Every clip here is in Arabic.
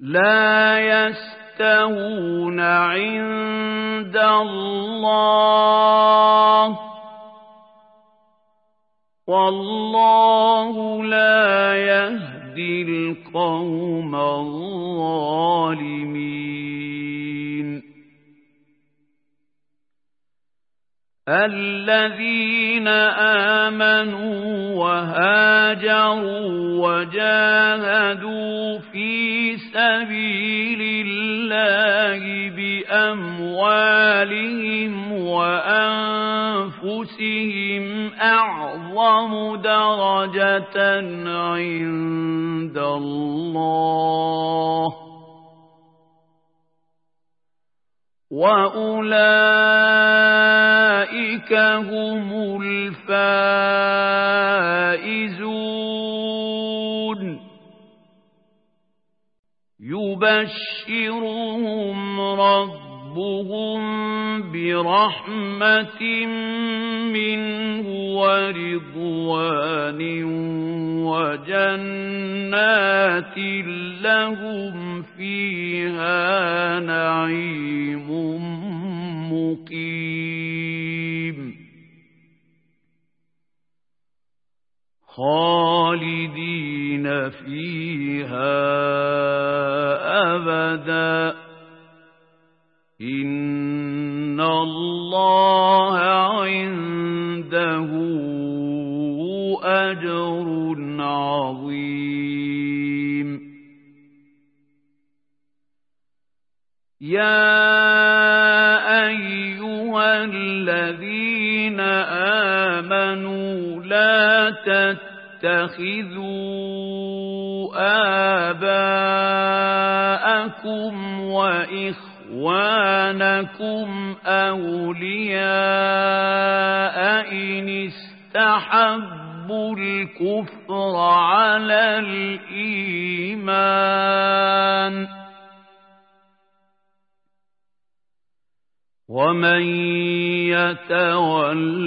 لا يستوون عند الله. والله لا يهدي القوم الظالمين. الذين آمنوا وهاجروا وجاهدوا في سبيل الله بأموالهم وأنفسهم أعظم درجة عند الله وأولئك هم الفائزون يبشرهم ربهم برحمة منه ورضوان وجنات لهم فيها نعيم مقيم. خالدين فيها أبدا. إن الله عنده أجر عظيم. يا أيها الذين آمنوا لا تتخذوا آباءكم وإخوانكم أولياء إن استحبوا الكفر على الإيمان ومن يتولهم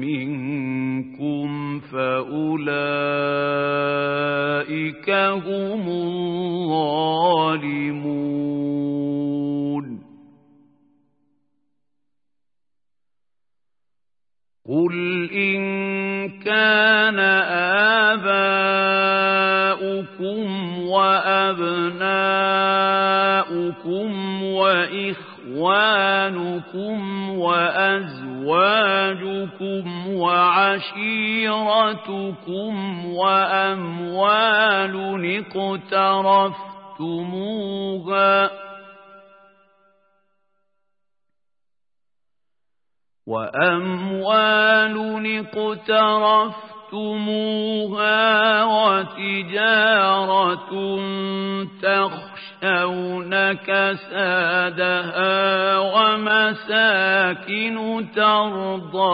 منكم فأولئك هم الظالمون. قل إن كان آباؤكم وأبناؤكم وإخوانكم وأزواجكم وعشيرتكم وأموال اقترفتموها وأموال اقترفتموها وتجارة تخشون كسادها ومساكن ترضونها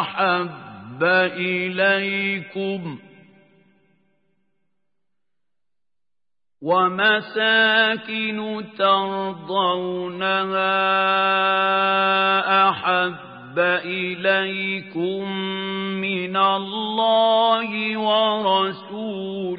أحب إليكم ۖ ومساكن ترضونها أحب إليكم من الله ورسوله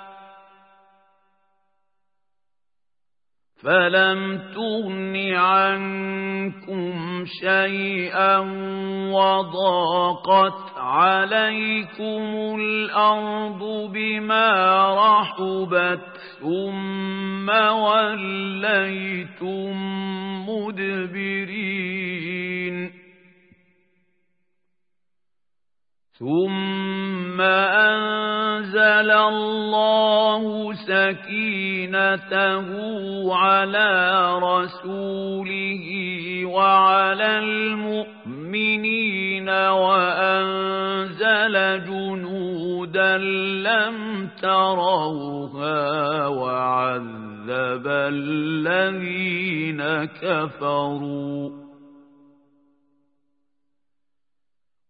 فلم تغن عنكم شيئا وضاقت عليكم الأرض بما رحبت ثم وليتم مدبرين ثم أنزل الله سكينته على رسوله وعلى المؤمنين وأنزل جنودا لم تروها وعذب الذين كفروا.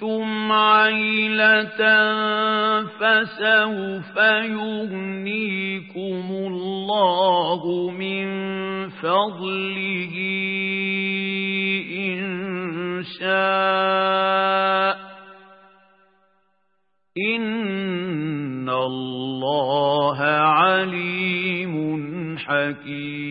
خفتم عيلة فسوف يغنيكم الله من فضله إن شاء إن الله عليم حكيم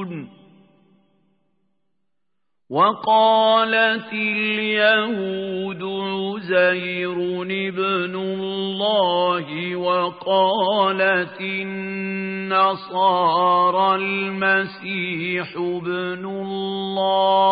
وقالت اليهود عزير ابن الله وقالت النصارى المسيح ابن الله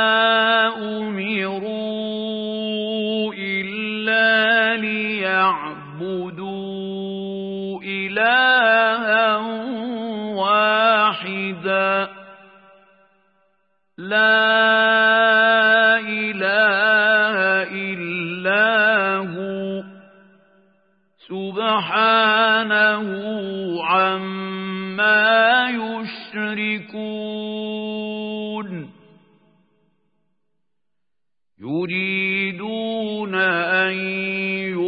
ليعبدوا إلها واحدا لا إله إلا هو سبحانه عما يشركون يريدون أن